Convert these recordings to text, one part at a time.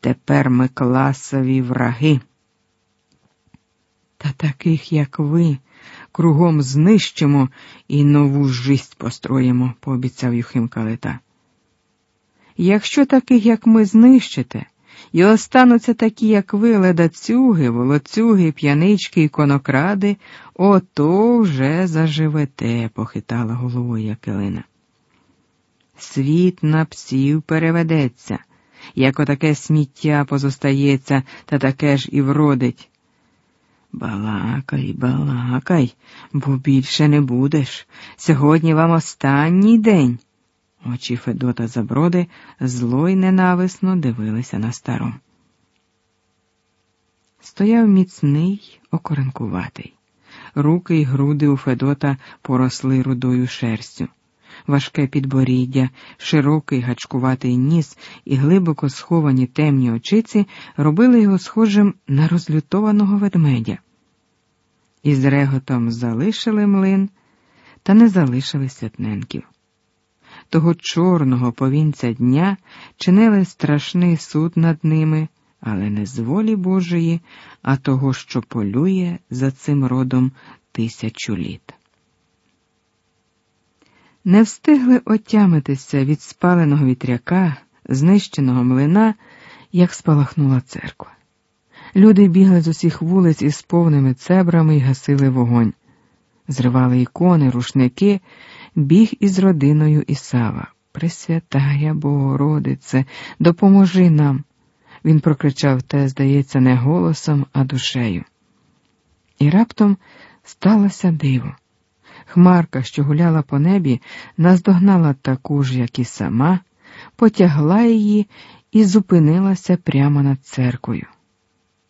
Тепер ми класові враги. Та таких, як ви, кругом знищимо і нову жисть построїмо, пообіцяв Юхим Калита. Якщо таких, як ми, знищите, і остануться такі, як ви, ледацюги, волоцюги, п'янички і конокради, ото вже заживете, похитала головою Якелина. Світ на псів переведеться, як отаке сміття позостається, та таке ж і вродить. Балакай, балакай, бо більше не будеш. Сьогодні вам останній день. Очі Федота Заброди зло й ненависно дивилися на стару. Стояв міцний, окоренкуватий. Руки й груди у Федота поросли рудою шерстю. Важке підборіддя, широкий гачкуватий ніс і глибоко сховані темні очиці робили його схожим на розлютованого ведмедя. Із реготом залишили млин, та не залишили святненків того чорного повінця дня чинили страшний суд над ними, але не з волі Божої, а того, що полює за цим родом тисячу літ. Не встигли отямитися від спаленого вітряка, знищеного млина, як спалахнула церква. Люди бігли з усіх вулиць із повними цебрами і гасили вогонь, зривали ікони, рушники біг із родиною Ісава. Пресвятая Богородице, допоможи нам. Він прокричав те, здається, не голосом, а душею. І раптом сталося диво. Хмарка, що гуляла по небі, наздогнала таку ж, як і сама, потягла її і зупинилася прямо над церквою.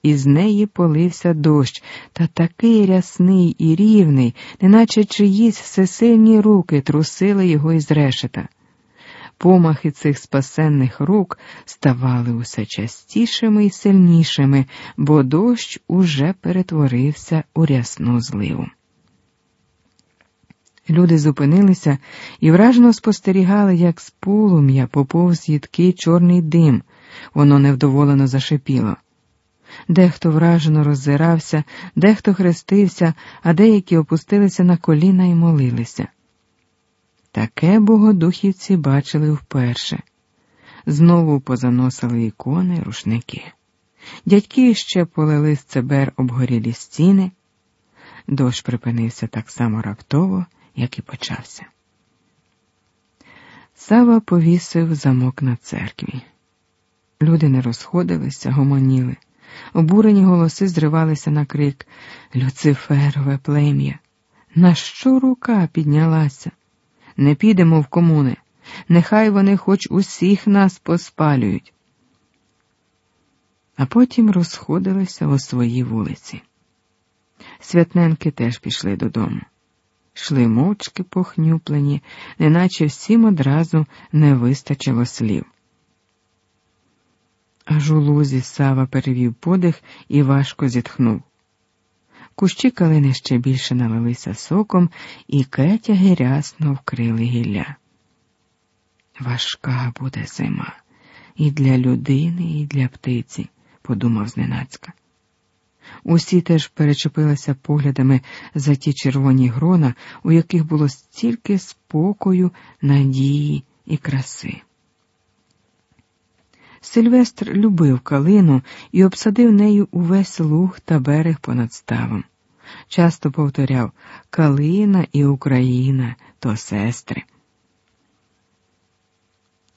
Із неї полився дощ, та такий рясний і рівний, неначе чиїсь всесильні руки трусили його із решета. Помахи цих спасенних рук ставали усе частішими і сильнішими, бо дощ уже перетворився у рясну зливу. Люди зупинилися і вражено спостерігали, як з полум'я поповз їдкий чорний дим, воно невдоволено зашипіло. Дехто вражено роззирався, дехто хрестився, а деякі опустилися на коліна і молилися. Таке богодухівці бачили вперше. Знову позаносили ікони, рушники. Дядьки ще полили з цебер обгорілі стіни. Дощ припинився так само раптово, як і почався. Сава повісив замок на церкві. Люди не розходилися, гомоніли. Обурені голоси зривалися на крик Люциферове плем'я. На що рука піднялася? Не підемо в комуни. Нехай вони хоч усіх нас поспалюють. А потім розходилися у свої вулиці. Святненки теж пішли додому. Йшли мовчки похнюплені, неначе всім одразу не вистачило слів. Аж у лузі Сава перевів подих і важко зітхнув. Кущі калини ще більше налилися соком, і кетяги рясно вкрили гілля. Важка буде зима і для людини, і для птиці, подумав зненацька. Усі теж перечепилися поглядами за ті червоні грона, у яких було стільки спокою, надії і краси. Сильвестр любив калину і обсадив нею увесь луг та берег понад ставом. Часто повторяв Калина і Україна то сестри.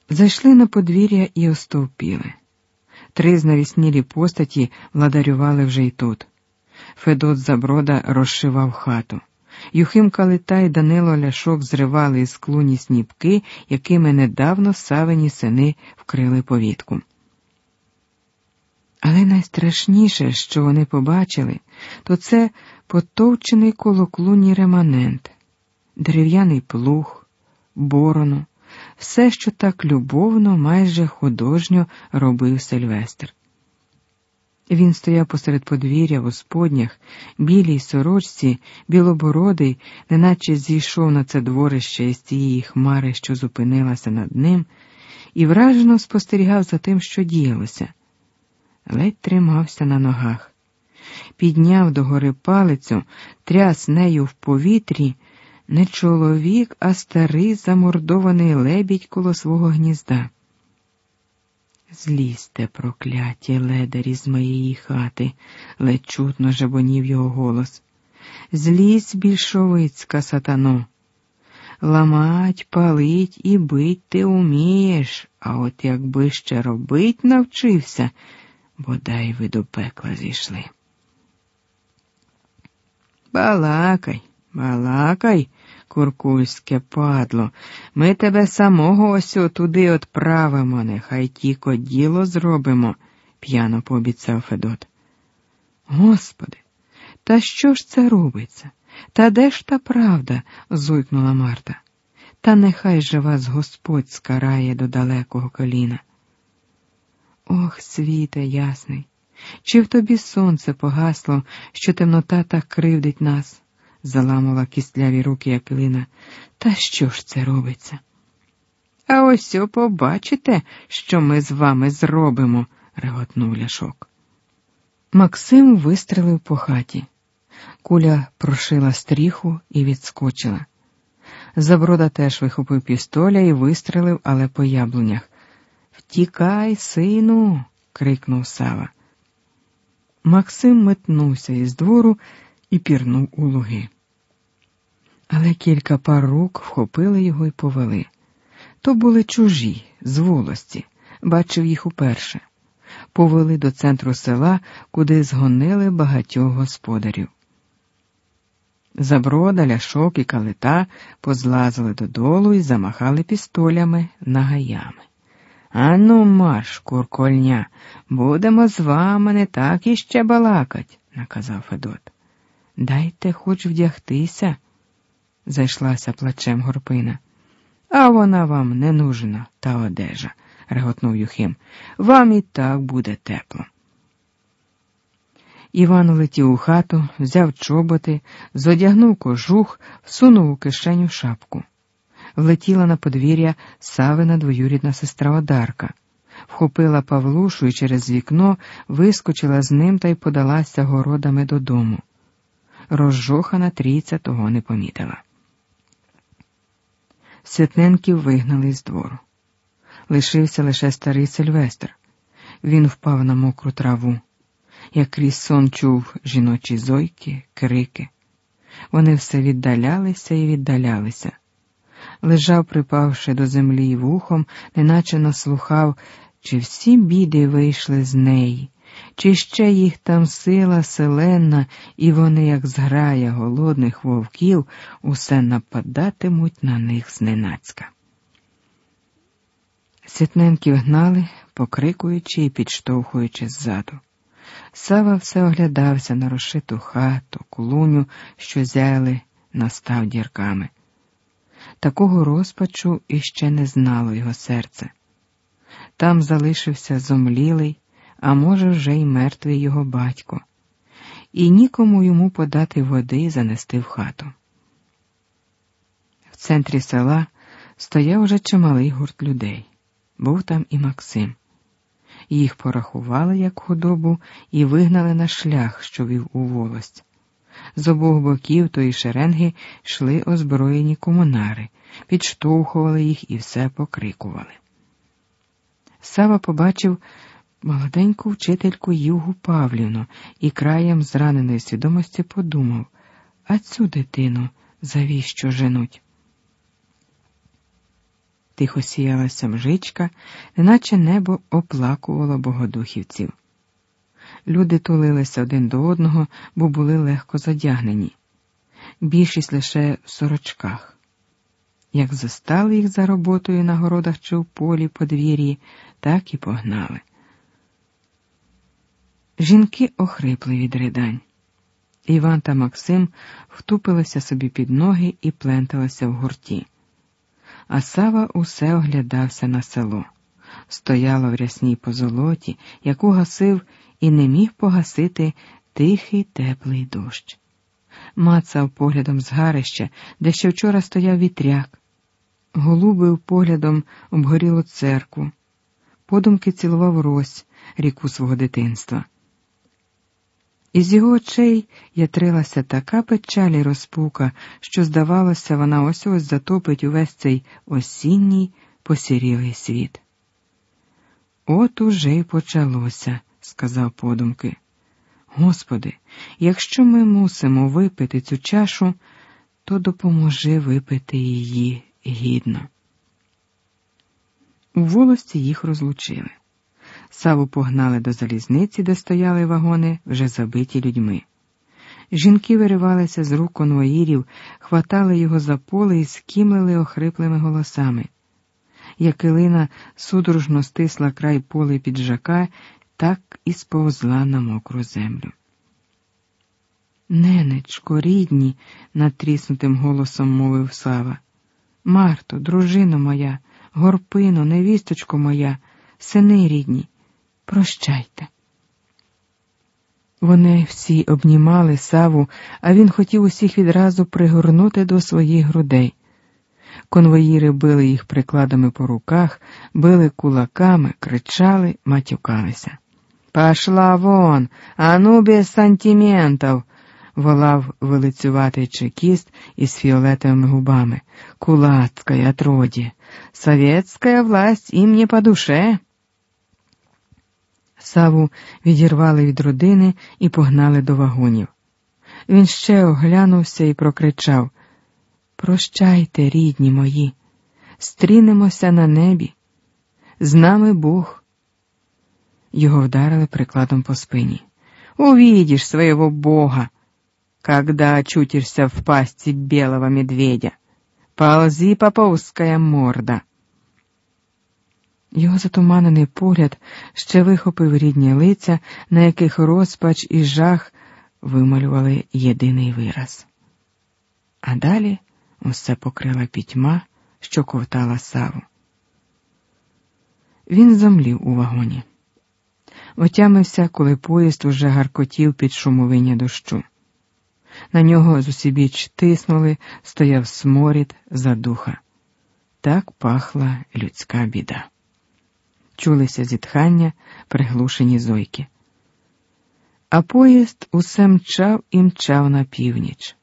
Зайшли на подвір'я і остовпіли. Три знавіснілі постаті владарювали вже й тут. Федот Заброда розшивав хату. Юхим Калита і Данило Ляшок зривали із клуні сніпки, якими недавно савині сини вкрили повітку. Але найстрашніше, що вони побачили, то це потовчений коло клуні реманент, дерев'яний плуг, борону, все, що так любовно, майже художньо робив Сильвестр. Він стояв посеред подвір'я в споднях, білій сорочці, білобородий, неначе зійшов на це дворище із тієї хмари, що зупинилася над ним, і вражено спостерігав за тим, що діялося. ледь тримався на ногах. Підняв догори палицю, тряс нею в повітрі, не чоловік, а старий замордований лебідь коло свого гнізда. Злізьте, прокляті ледарі з моєї хати, ледь чутно жабонів його голос. Злізь, більшовицька сатано. Ламать, палить і бить ти умієш, а от якби ще робить навчився, бодай ви до пекла зійшли. Балакай, балакай, куркульське падло, ми тебе самого ось туди отправимо, нехай тіко діло зробимо, п'яно пообіцяв Федот. Господи, та що ж це робиться? Та де ж та правда? зуйкнула Марта. Та нехай же вас Господь скарає до далекого коліна. Ох, світе ясний, чи в тобі сонце погасло, що темнота так кривдить нас? Заламала кістляві руки Якилина. Та що ж це робиться? А ось побачите, що ми з вами зробимо, реготнув ляшок. Максим вистрелив по хаті. Куля прошила стріху і відскочила. Заброда теж вихопив пістоля і вистрелив, але по яблунях. Втікай, сину. крикнув Сава. Максим метнувся із двору і пірнув у луги. Але кілька пар рук вхопили його і повели. То були чужі, з волості, бачив їх уперше. Повели до центру села, куди згонили багатьох господарів. Заброда, ляшок і калита позлазили додолу і замахали пістолями нагаями. Ану, марш, куркольня, будемо з вами не так іще балакать, наказав Федот. Дайте хоч вдягтися, зайшлася плачем горпина. А вона вам не нужна, та одежа, реготнув Юхим. Вам і так буде тепло. Іван летів у хату, взяв чоботи, зодягнув кожух, всунув у кишеню шапку. Влетіла на подвір'я Савина двоюрідна сестра Одарка, вхопила Павлушу і через вікно вискочила з ним та й подалася городами додому. Розжохана трійця того не помітила. Святненків вигнали з двору. Лишився лише старий Сильвестр. Він впав на мокру траву як крізь сон чув жіночі зойки, крики. Вони все віддалялися і віддалялися. Лежав, припавши до землі вухом, неначе наслухав, чи всі біди вийшли з неї, чи ще їх там сила селенна, і вони, як зграя голодних вовків, усе нападатимуть на них зненацька. Світненків гнали, покрикуючи і підштовхуючи ззаду. Сава все оглядався на розшиту хату, клуню, що зяяли настав дірками. Такого розпачу іще не знало його серце. Там залишився зомлілий, а може, вже й мертвий його батько, і нікому йому подати води і занести в хату. В центрі села стояв уже чималий гурт людей. Був там і Максим. Їх порахували як худобу і вигнали на шлях, що вів у волость. З обох боків тої шеренги йшли озброєні комунари, підштовхували їх і все покрикували. Сава побачив молоденьку вчительку Югу Павлівну і краєм зраненої свідомості подумав а цю дитину завіщо женуть? Тихо сіялася мжичка, неначе небо оплакувало богодухівців. Люди тулилися один до одного, бо були легко задягнені, більшість лише в сорочках. Як застали їх за роботою на городах чи в полі подвір'ї, так і погнали. Жінки охрипли від ридань. Іван та Максим втупилися собі під ноги і пленталися в гурті а Сава усе оглядався на село. Стояло в рясній позолоті, яку гасив і не міг погасити тихий теплий дощ. Мацав поглядом згарища, де ще вчора стояв вітряк, голубив поглядом обгорілу церкву, подумки цілував Рось, ріку свого дитинства. Із його очей ятрилася така печаль і розпука, що, здавалося, вона ось ось затопить увесь цей осінній посірілий світ. От уже й почалося, сказав подумки. Господи, якщо ми мусимо випити цю чашу, то допоможи випити її гідно. У волості їх розлучили. Саву погнали до залізниці, де стояли вагони, вже забиті людьми. Жінки виривалися з рук конвоїрів, хватали його за поле і скімлили охриплими голосами. Якилина судорожно стисла край поли піджака, так і сповзла на мокру землю. Ненечко, рідні, натріснутим голосом мовив Сава. Марто, дружино моя, горпино, невісточко моя, сини рідні, прощайте. Вони всі обнімали Саву, а він хотів усіх відразу пригорнути до своїх грудей. Конвоїри били їх прикладами по руках, били кулаками, кричали, матюкалися. Пошла вон, а ну без сантиментов, волав вилицюватий чекіст із фіолетовими губами. Кулацкое отродье. Советская власть им не по душе. Саву відірвали від родини і погнали до вагонів. Він ще оглянувся і прокричав Прощайте, рідні мої, стрінемося на небі. З нами Бог. Його вдарили прикладом по спині. Увидишь своего Бога, когда очутишься в пасти белого медведя. Ползи, поповская морда. Його затуманений погляд ще вихопив рідні лиця, на яких розпач і жах вималювали єдиний вираз. А далі усе покрила пітьма, що ковтала саву. Він замлів у вагоні. Отямився, коли поїзд уже гаркотів під шумовиння дощу. На нього зусібіч тиснули, стояв сморід задуха. Так пахла людська біда. Чулися зітхання, приглушені зойки. А поїзд усе мчав і мчав на північ.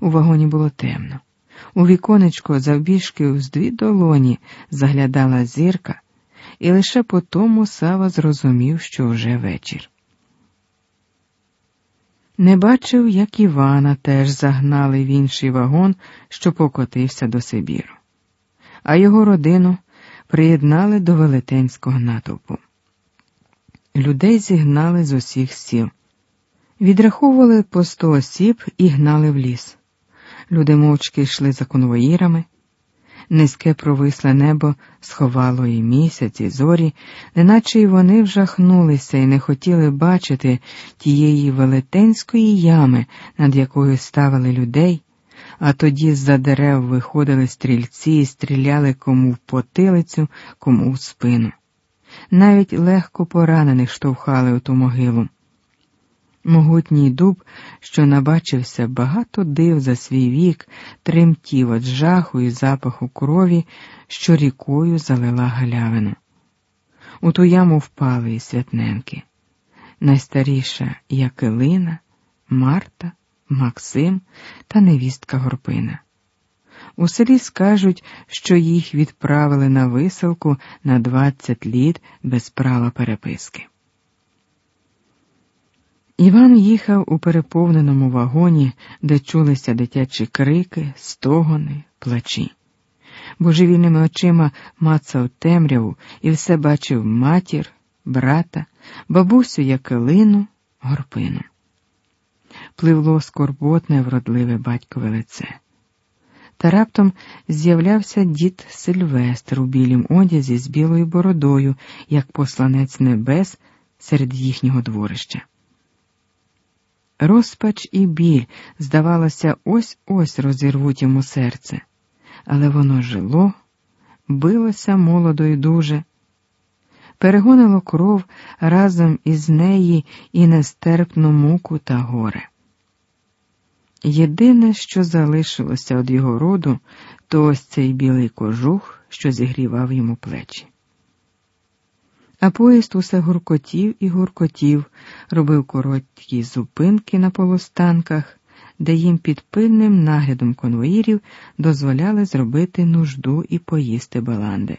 У вагоні було темно. У віконечко завбіжки з дві долоні заглядала зірка, і лише по тому Сава зрозумів, що вже вечір. Не бачив, як Івана теж загнали в інший вагон, що покотився до Сибіру, а його родину приєднали до велетенського натовпу. Людей зігнали з усіх сіл, відраховували по сто осіб і гнали в ліс. Люди мовчки йшли за конвоїрами. Низьке провисле небо сховало і місяць, і зорі, неначе й вони вжахнулися і не хотіли бачити тієї велетенської ями, над якою ставили людей, а тоді з-за дерев виходили стрільці і стріляли кому в потилицю, кому в спину. Навіть легко поранених штовхали у ту могилу. Могутній дуб, що набачився багато див за свій вік, тремтів від жаху і запаху крові, що рікою залила галявину. У ту яму впали і святненки. Найстаріша Якилина, Марта, Максим та невістка Горпина. У селі скажуть, що їх відправили на виселку на 20 літ без права переписки. Іван їхав у переповненому вагоні, де чулися дитячі крики, стогони, плачі. Божевільними очима мацав темряву і все бачив матір, брата, бабусю Якелину, горпину. Пливло скорботне, вродливе батькове лице. Та раптом з'являвся дід Сильвестр у білім одязі з білою бородою, як посланець небес серед їхнього дворища. Розпач і біль, здавалося, ось ось розірвуть йому серце, але воно жило, билося молодо й дуже, перегонило кров разом із неї і нестерпну муку та горе. Єдине, що залишилося від його роду, то ось цей білий кожух, що зігрівав йому плечі. А поїзд усе гуркотів і гуркотів, робив короткі зупинки на полустанках, де їм під пильним наглядом конвоїрів дозволяли зробити нужду і поїсти баланди.